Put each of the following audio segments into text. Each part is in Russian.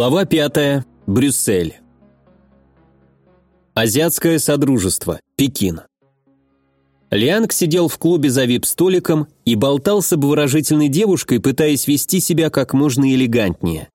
Глава 5. Брюссель. Азиатское Содружество. Пекин. Лианг сидел в клубе за вип-столиком и болтал с обворожительной девушкой, пытаясь вести себя как можно элегантнее.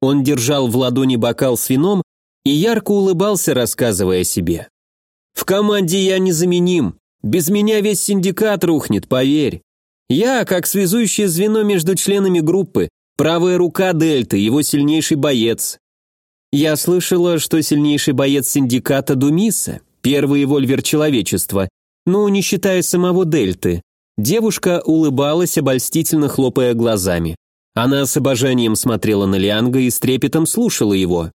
Он держал в ладони бокал с вином и ярко улыбался, рассказывая себе. «В команде я незаменим. Без меня весь синдикат рухнет, поверь. Я, как связующее звено между членами группы, правая рука Дельты, его сильнейший боец. Я слышала, что сильнейший боец синдиката Думиса, первый вольвер человечества, ну, не считая самого Дельты. Девушка улыбалась, обольстительно хлопая глазами. Она с обожанием смотрела на Лианга и с трепетом слушала его.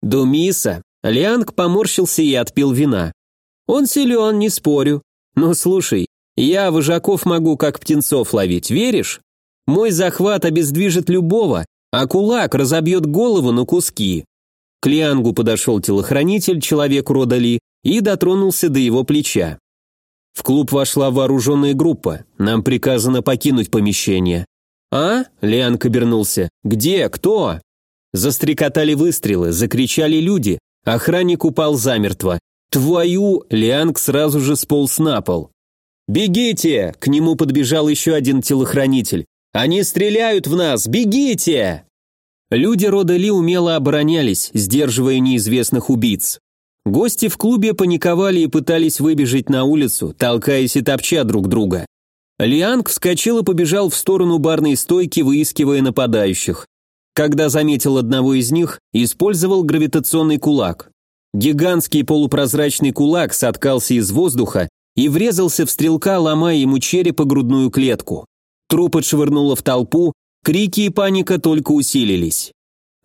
«Думиса!» Лианг поморщился и отпил вина. «Он силен, не спорю. Но слушай, я вожаков могу как птенцов ловить, веришь? Мой захват обездвижит любого, а кулак разобьет голову на куски. К Лиангу подошел телохранитель, человек рода Ли, и дотронулся до его плеча. В клуб вошла вооруженная группа. Нам приказано покинуть помещение. «А?» – Лианг обернулся. «Где? Кто?» Застрекотали выстрелы, закричали люди. Охранник упал замертво. «Твою!» – Лианг сразу же сполз на пол. «Бегите!» – к нему подбежал еще один телохранитель. «Они стреляют в нас! Бегите!» Люди рода Ли умело оборонялись, сдерживая неизвестных убийц. Гости в клубе паниковали и пытались выбежать на улицу, толкаясь и топча друг друга. Лианг вскочил и побежал в сторону барной стойки, выискивая нападающих. Когда заметил одного из них, использовал гравитационный кулак. Гигантский полупрозрачный кулак соткался из воздуха и врезался в стрелка, ломая ему череп и грудную клетку. Труп отшвырнуло в толпу, Крики и паника только усилились.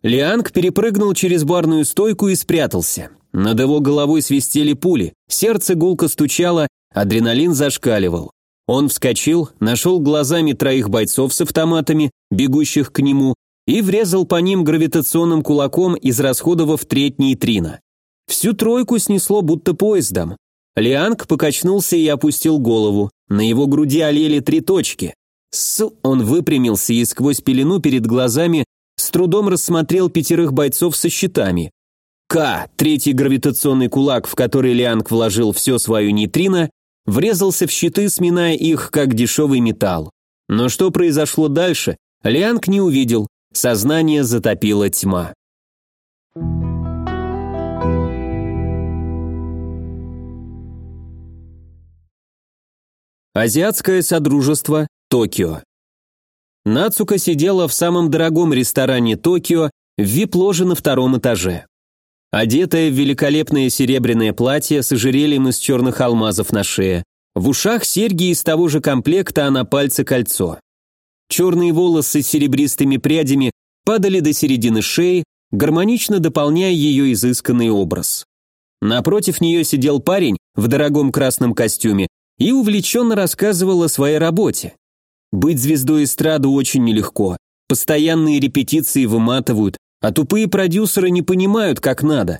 Лианг перепрыгнул через барную стойку и спрятался. Над его головой свистели пули, сердце гулко стучало, адреналин зашкаливал. Он вскочил, нашел глазами троих бойцов с автоматами, бегущих к нему, и врезал по ним гравитационным кулаком, израсходовав треть нейтрина. Всю тройку снесло будто поездом. Лианг покачнулся и опустил голову. На его груди олели три точки. С... Он выпрямился и сквозь пелену перед глазами с трудом рассмотрел пятерых бойцов со щитами. К, третий гравитационный кулак, в который Лианг вложил все свое нейтрино, врезался в щиты, сминая их, как дешевый металл. Но что произошло дальше, Лианг не увидел, сознание затопила тьма. Азиатское содружество Токио. Нацука сидела в самом дорогом ресторане Токио в вип-ложе на втором этаже. Одетая в великолепное серебряное платье с ожерельем из черных алмазов на шее, в ушах серьги из того же комплекта, а на пальце кольцо. Черные волосы с серебристыми прядями падали до середины шеи, гармонично дополняя ее изысканный образ. Напротив нее сидел парень в дорогом красном костюме и увлеченно рассказывал о своей работе. Быть звездой эстрады очень нелегко. Постоянные репетиции выматывают, а тупые продюсеры не понимают, как надо.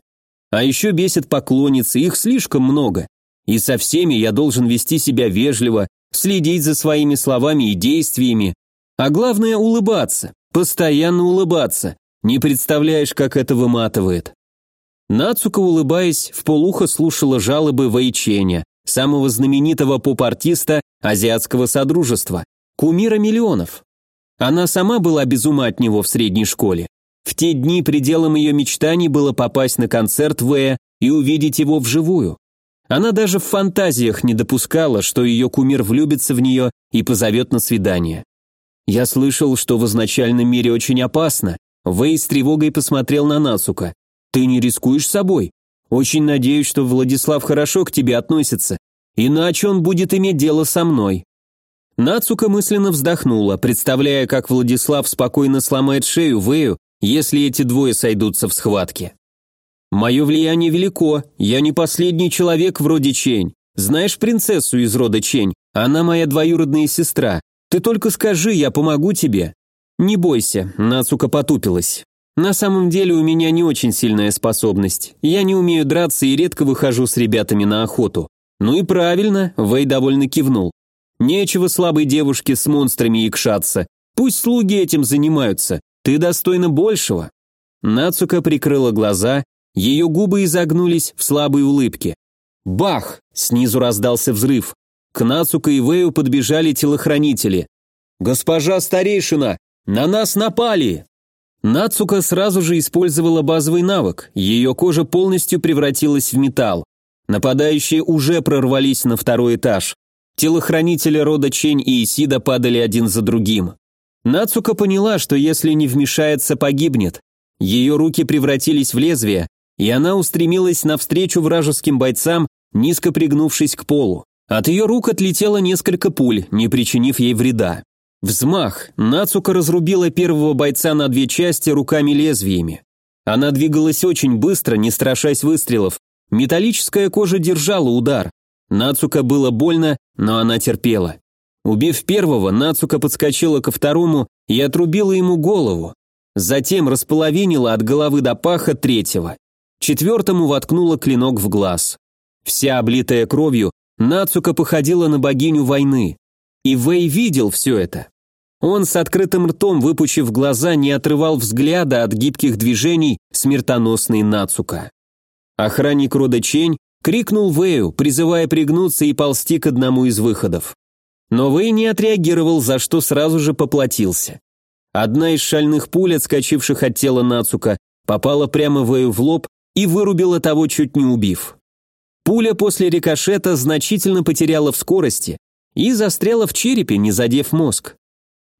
А еще бесит поклонницы, их слишком много. И со всеми я должен вести себя вежливо, следить за своими словами и действиями. А главное улыбаться, постоянно улыбаться. Не представляешь, как это выматывает. Нацука, улыбаясь, в полухо слушала жалобы Вэйченя, самого знаменитого поп-артиста Азиатского Содружества, кумира миллионов. Она сама была без ума от него в средней школе. В те дни пределом ее мечтаний было попасть на концерт Вэя и увидеть его вживую. Она даже в фантазиях не допускала, что ее кумир влюбится в нее и позовет на свидание. Я слышал, что в изначальном мире очень опасно. Вэй с тревогой посмотрел на Нацука. Ты не рискуешь собой? Очень надеюсь, что Владислав хорошо к тебе относится, иначе он будет иметь дело со мной. Нацука мысленно вздохнула, представляя, как Владислав спокойно сломает шею Вэю, если эти двое сойдутся в схватке. «Мое влияние велико, я не последний человек вроде Чень. Знаешь принцессу из рода Чень? Она моя двоюродная сестра. Ты только скажи, я помогу тебе». «Не бойся», — Нацука потупилась. «На самом деле у меня не очень сильная способность. Я не умею драться и редко выхожу с ребятами на охоту». «Ну и правильно», — Вэй довольно кивнул. Нечего слабой девушке с монстрами икшаться. Пусть слуги этим занимаются. Ты достойна большего. Нацука прикрыла глаза, ее губы изогнулись в слабой улыбке. Бах! Снизу раздался взрыв. К Нацука и Вэю подбежали телохранители. «Госпожа старейшина! На нас напали!» Нацука сразу же использовала базовый навык, ее кожа полностью превратилась в металл. Нападающие уже прорвались на второй этаж. Телохранители рода Чень и Исида падали один за другим. Нацука поняла, что если не вмешается, погибнет. Ее руки превратились в лезвие, и она устремилась навстречу вражеским бойцам, низко пригнувшись к полу. От ее рук отлетело несколько пуль, не причинив ей вреда. Взмах. Нацука разрубила первого бойца на две части руками-лезвиями. Она двигалась очень быстро, не страшась выстрелов. Металлическая кожа держала удар. Нацука было больно, но она терпела. Убив первого, Нацука подскочила ко второму и отрубила ему голову. Затем располовинила от головы до паха третьего. Четвертому воткнула клинок в глаз. Вся облитая кровью, Нацука походила на богиню войны. И Вэй видел все это. Он с открытым ртом, выпучив глаза, не отрывал взгляда от гибких движений смертоносной Нацука. Охранник рода Чень крикнул Вэю, призывая пригнуться и ползти к одному из выходов. Но Вэй не отреагировал, за что сразу же поплатился. Одна из шальных пуль, отскочивших от тела Нацука, попала прямо Вэю в лоб и вырубила того, чуть не убив. Пуля после рикошета значительно потеряла в скорости и застряла в черепе, не задев мозг.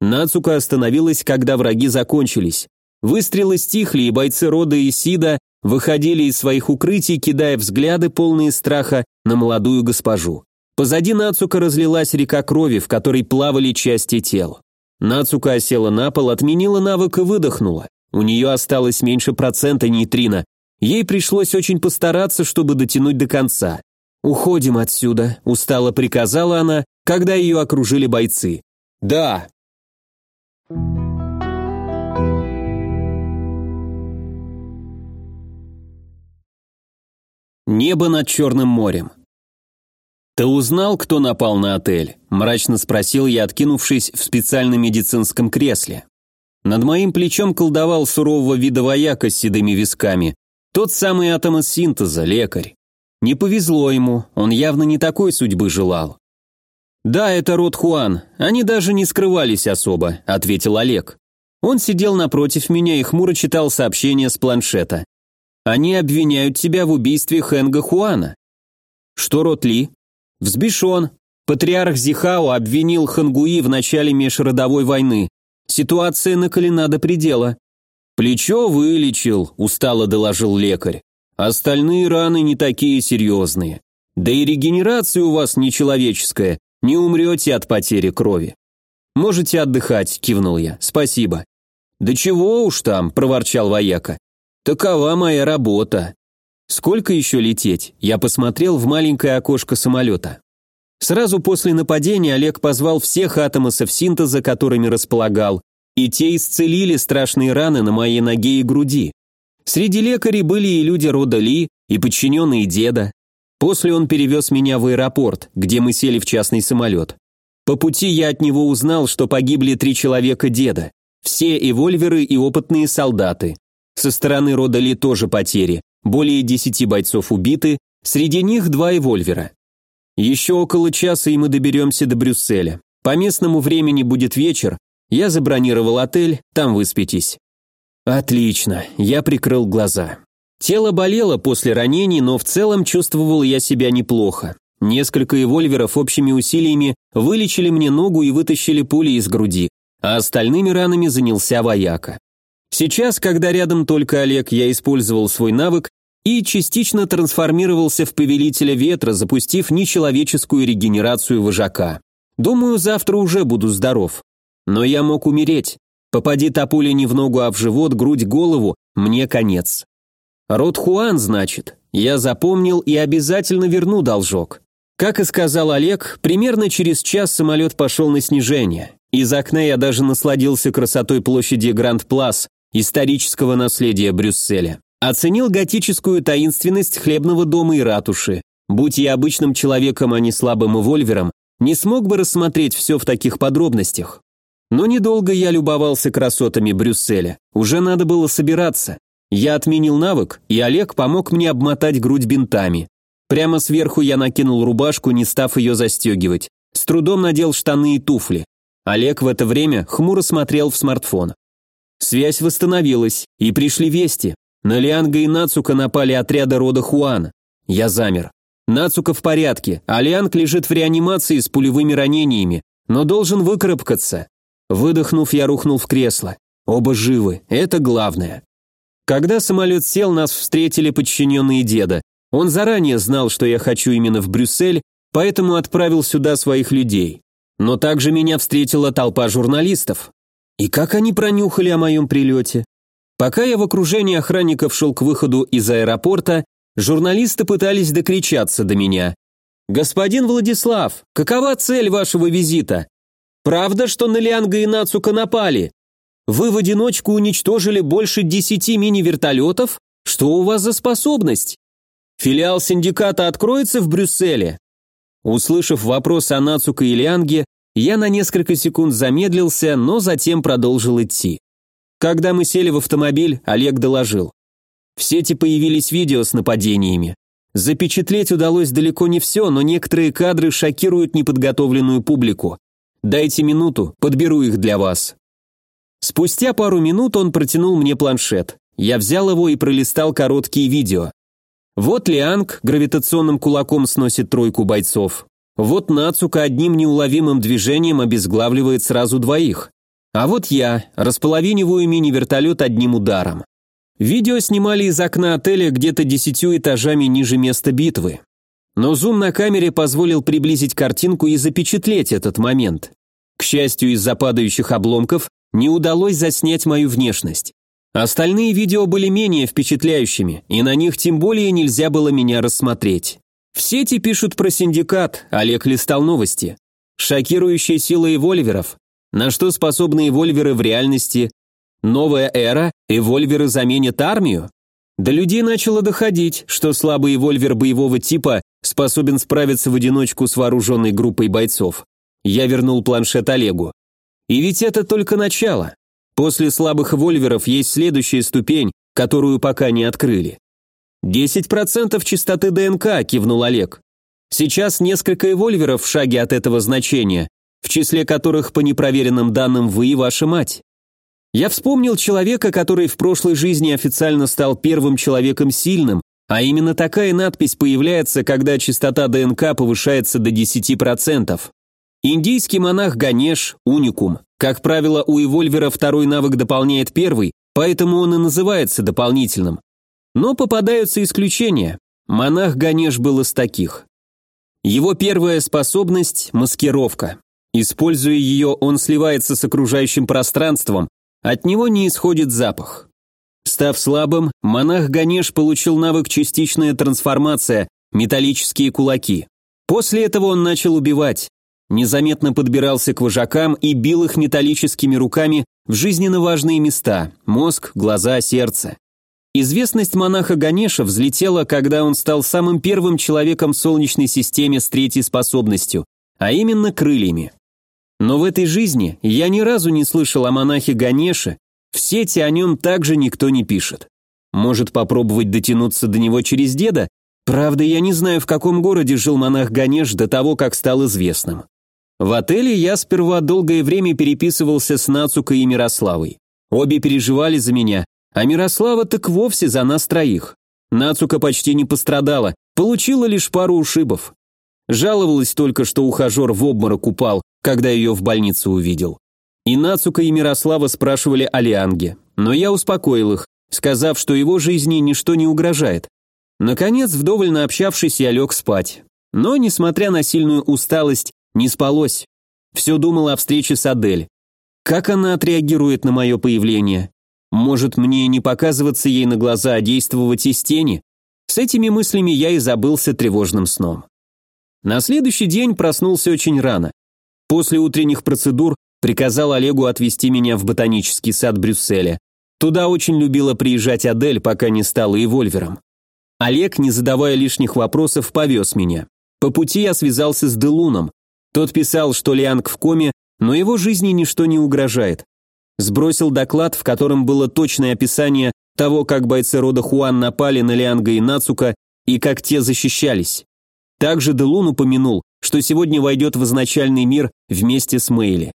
Нацука остановилась, когда враги закончились. Выстрелы стихли, и бойцы рода Исида выходили из своих укрытий, кидая взгляды, полные страха, на молодую госпожу. Позади Нацука разлилась река крови, в которой плавали части тел. Нацука осела на пол, отменила навык и выдохнула. У нее осталось меньше процента нейтрина. Ей пришлось очень постараться, чтобы дотянуть до конца. «Уходим отсюда», – устало приказала она, когда ее окружили бойцы. «Да». Небо над Черным морем. «Ты узнал, кто напал на отель?» – мрачно спросил я, откинувшись в специальном медицинском кресле. Над моим плечом колдовал сурового вида вояка с седыми висками. Тот самый атом из синтеза, лекарь. Не повезло ему, он явно не такой судьбы желал. «Да, это род Хуан, они даже не скрывались особо», — ответил Олег. Он сидел напротив меня и хмуро читал сообщение с планшета. «Они обвиняют тебя в убийстве Хэнга Хуана». «Что род Ли?» «Взбешен. Патриарх Зихао обвинил Хангуи в начале межродовой войны. Ситуация накалена до предела». «Плечо вылечил», — устало доложил лекарь. «Остальные раны не такие серьезные. Да и регенерация у вас нечеловеческая, не умрете от потери крови. Можете отдыхать, кивнул я. Спасибо. Да чего уж там, проворчал вояка. Такова моя работа. Сколько еще лететь? Я посмотрел в маленькое окошко самолета. Сразу после нападения Олег позвал всех атомосов синтеза, которыми располагал, и те исцелили страшные раны на моей ноге и груди. Среди лекарей были и люди рода Ли, и подчиненные деда. После он перевез меня в аэропорт, где мы сели в частный самолет. По пути я от него узнал, что погибли три человека деда. Все и вольверы, и опытные солдаты. Со стороны рода Ли тоже потери. Более десяти бойцов убиты, среди них два эвольвера. Еще около часа и мы доберемся до Брюсселя. По местному времени будет вечер, я забронировал отель, там выспитесь. Отлично, я прикрыл глаза. Тело болело после ранений, но в целом чувствовал я себя неплохо. Несколько эвольверов общими усилиями вылечили мне ногу и вытащили пули из груди, а остальными ранами занялся вояка. Сейчас, когда рядом только Олег, я использовал свой навык и частично трансформировался в повелителя ветра, запустив нечеловеческую регенерацию вожака. Думаю, завтра уже буду здоров. Но я мог умереть. Попади та не в ногу, а в живот, грудь, голову, мне конец. Род Хуан, значит. Я запомнил и обязательно верну должок. Как и сказал Олег, примерно через час самолет пошел на снижение. Из окна я даже насладился красотой площади Гранд-Плас, исторического наследия Брюсселя. Оценил готическую таинственность хлебного дома и ратуши. Будь я обычным человеком, а не слабым эвольвером, не смог бы рассмотреть все в таких подробностях. Но недолго я любовался красотами Брюсселя. Уже надо было собираться. Я отменил навык, и Олег помог мне обмотать грудь бинтами. Прямо сверху я накинул рубашку, не став ее застегивать. С трудом надел штаны и туфли. Олег в это время хмуро смотрел в смартфон. Связь восстановилась, и пришли вести. На Лианга и Нацука напали отряды рода Хуан. Я замер. Нацука в порядке, а Лианг лежит в реанимации с пулевыми ранениями, но должен выкарабкаться. Выдохнув, я рухнул в кресло. Оба живы, это главное. Когда самолет сел, нас встретили подчиненные деда. Он заранее знал, что я хочу именно в Брюссель, поэтому отправил сюда своих людей. Но также меня встретила толпа журналистов. И как они пронюхали о моем прилете? Пока я в окружении охранников шел к выходу из аэропорта, журналисты пытались докричаться до меня. «Господин Владислав, какова цель вашего визита? Правда, что на Лианга и Нацука напали? Вы в одиночку уничтожили больше десяти мини-вертолетов? Что у вас за способность? Филиал синдиката откроется в Брюсселе?» Услышав вопрос о Нацука и Лианге, я на несколько секунд замедлился, но затем продолжил идти. Когда мы сели в автомобиль, Олег доложил. В сети появились видео с нападениями. Запечатлеть удалось далеко не все, но некоторые кадры шокируют неподготовленную публику. Дайте минуту, подберу их для вас. Спустя пару минут он протянул мне планшет. Я взял его и пролистал короткие видео. Вот Лианг гравитационным кулаком сносит тройку бойцов. Вот Нацука одним неуловимым движением обезглавливает сразу двоих. А вот я располовиниваю мини-вертолет одним ударом. Видео снимали из окна отеля где-то десятью этажами ниже места битвы. Но зум на камере позволил приблизить картинку и запечатлеть этот момент. К счастью, из-за падающих обломков не удалось заснять мою внешность. Остальные видео были менее впечатляющими, и на них тем более нельзя было меня рассмотреть. В сети пишут про синдикат, Олег листал новости. Шокирующая сила эвольверов. На что способны эвольверы в реальности? Новая эра, эвольверы заменят армию? До людей начало доходить, что слабый эвольвер боевого типа способен справиться в одиночку с вооруженной группой бойцов. Я вернул планшет Олегу. И ведь это только начало. После слабых вольверов есть следующая ступень, которую пока не открыли. «Десять процентов чистоты ДНК», – кивнул Олег. «Сейчас несколько эвольверов в шаге от этого значения, в числе которых, по непроверенным данным, вы и ваша мать. Я вспомнил человека, который в прошлой жизни официально стал первым человеком сильным, а именно такая надпись появляется, когда частота ДНК повышается до 10%. Индийский монах Ганеш – уникум. Как правило, у эвольвера второй навык дополняет первый, поэтому он и называется дополнительным. Но попадаются исключения. Монах Ганеш был из таких. Его первая способность – маскировка. Используя ее, он сливается с окружающим пространством, от него не исходит запах. Став слабым, монах Ганеш получил навык частичная трансформация, металлические кулаки. После этого он начал убивать незаметно подбирался к вожакам и бил их металлическими руками в жизненно важные места – мозг, глаза, сердце. Известность монаха Ганеша взлетела, когда он стал самым первым человеком в Солнечной системе с третьей способностью, а именно крыльями. Но в этой жизни я ни разу не слышал о монахе Ганеше, в сети о нем также никто не пишет. Может попробовать дотянуться до него через деда? Правда, я не знаю, в каком городе жил монах Ганеш до того, как стал известным. В отеле я сперва долгое время переписывался с Нацукой и Мирославой. Обе переживали за меня, а Мирослава так вовсе за нас троих. Нацука почти не пострадала, получила лишь пару ушибов. Жаловалась только, что ухажер в обморок упал, когда ее в больнице увидел. И Нацука и Мирослава спрашивали о Лианге, но я успокоил их, сказав, что его жизни ничто не угрожает. Наконец, вдоволь наобщавшись, я лег спать. Но, несмотря на сильную усталость, не спалось. Все думала о встрече с Адель. Как она отреагирует на мое появление? Может, мне не показываться ей на глаза, а действовать из тени? С этими мыслями я и забылся тревожным сном. На следующий день проснулся очень рано. После утренних процедур приказал Олегу отвезти меня в ботанический сад Брюсселя. Туда очень любила приезжать Адель, пока не стала эвольвером. Олег, не задавая лишних вопросов, повез меня. По пути я связался с Делуном. Тот писал, что Лианг в коме, но его жизни ничто не угрожает. Сбросил доклад, в котором было точное описание того, как бойцы рода Хуан напали на Лианга и Нацука и как те защищались. Также Делун упомянул, что сегодня войдет в изначальный мир вместе с Мэйли.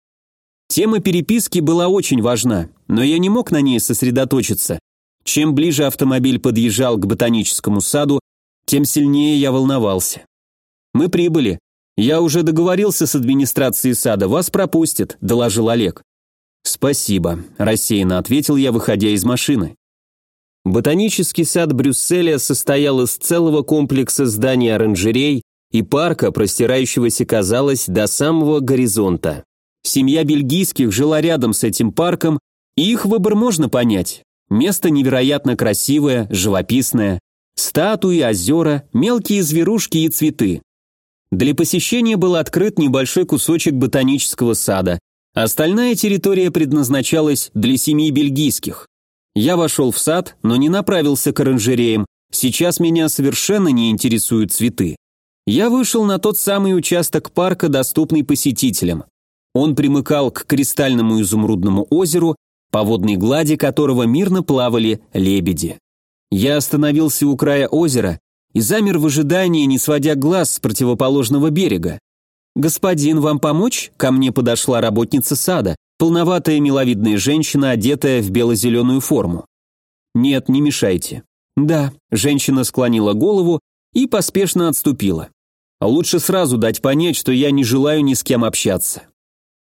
Тема переписки была очень важна, но я не мог на ней сосредоточиться. Чем ближе автомобиль подъезжал к ботаническому саду, тем сильнее я волновался. «Мы прибыли. Я уже договорился с администрацией сада, вас пропустят», – доложил Олег. «Спасибо», – рассеянно ответил я, выходя из машины. Ботанический сад Брюсселя состоял из целого комплекса зданий оранжерей и парка, простирающегося, казалось, до самого горизонта. Семья бельгийских жила рядом с этим парком, и их выбор можно понять. Место невероятно красивое, живописное. Статуи, озера, мелкие зверушки и цветы. Для посещения был открыт небольшой кусочек ботанического сада. Остальная территория предназначалась для семьи бельгийских. Я вошел в сад, но не направился к оранжереям. Сейчас меня совершенно не интересуют цветы. Я вышел на тот самый участок парка, доступный посетителям. Он примыкал к кристальному изумрудному озеру, по водной глади которого мирно плавали лебеди. Я остановился у края озера и замер в ожидании, не сводя глаз с противоположного берега. «Господин, вам помочь?» – ко мне подошла работница сада, полноватая миловидная женщина, одетая в бело-зеленую форму. «Нет, не мешайте». «Да», – женщина склонила голову и поспешно отступила. «Лучше сразу дать понять, что я не желаю ни с кем общаться».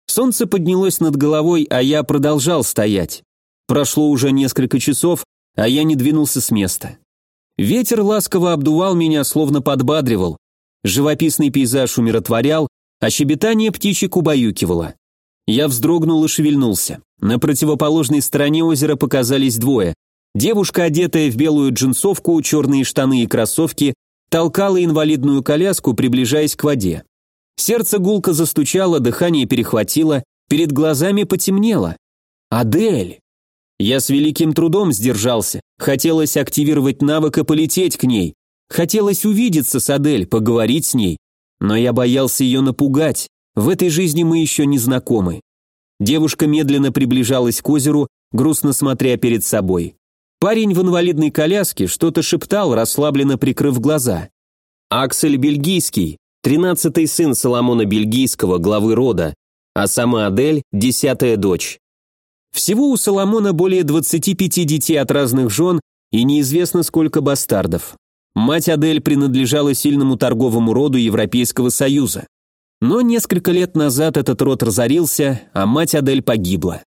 Солнце поднялось над головой, а я продолжал стоять. Прошло уже несколько часов, а я не двинулся с места. Ветер ласково обдувал меня, словно подбадривал. Живописный пейзаж умиротворял, а щебетание птичек убаюкивало. Я вздрогнул и шевельнулся. На противоположной стороне озера показались двое. Девушка, одетая в белую джинсовку, черные штаны и кроссовки, толкала инвалидную коляску, приближаясь к воде. Сердце гулко застучало, дыхание перехватило, перед глазами потемнело. «Адель!» Я с великим трудом сдержался. Хотелось активировать навык и полететь к ней. Хотелось увидеться с Адель, поговорить с ней. Но я боялся ее напугать. В этой жизни мы еще не знакомы. Девушка медленно приближалась к озеру, грустно смотря перед собой. Парень в инвалидной коляске что-то шептал, расслабленно прикрыв глаза. Аксель Бельгийский, тринадцатый сын Соломона Бельгийского, главы рода, а сама Адель – десятая дочь. Всего у Соломона более 25 детей от разных жен и неизвестно сколько бастардов. Мать Адель принадлежала сильному торговому роду Европейского Союза. Но несколько лет назад этот род разорился, а мать Адель погибла.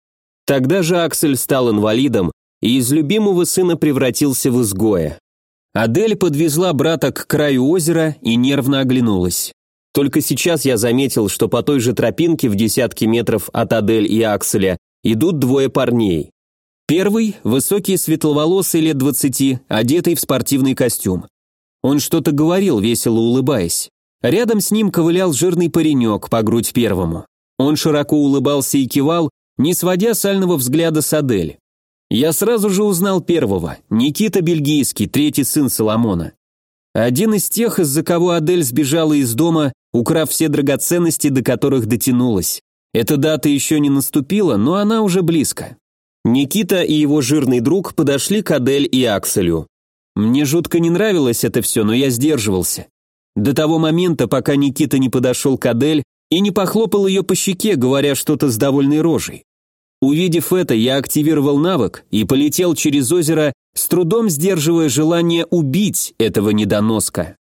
Тогда же Аксель стал инвалидом и из любимого сына превратился в изгоя. Адель подвезла брата к краю озера и нервно оглянулась. Только сейчас я заметил, что по той же тропинке в десятке метров от Адель и Акселя идут двое парней. Первый – высокий светловолосый лет двадцати, одетый в спортивный костюм. Он что-то говорил, весело улыбаясь. Рядом с ним ковылял жирный паренек по грудь первому. Он широко улыбался и кивал, не сводя сального взгляда с Адель. Я сразу же узнал первого, Никита Бельгийский, третий сын Соломона. Один из тех, из-за кого Адель сбежала из дома, украв все драгоценности, до которых дотянулась. Эта дата еще не наступила, но она уже близко. Никита и его жирный друг подошли к Адель и Акселю. Мне жутко не нравилось это все, но я сдерживался. До того момента, пока Никита не подошел к Адель и не похлопал ее по щеке, говоря что-то с довольной рожей. Увидев это, я активировал навык и полетел через озеро, с трудом сдерживая желание убить этого недоноска.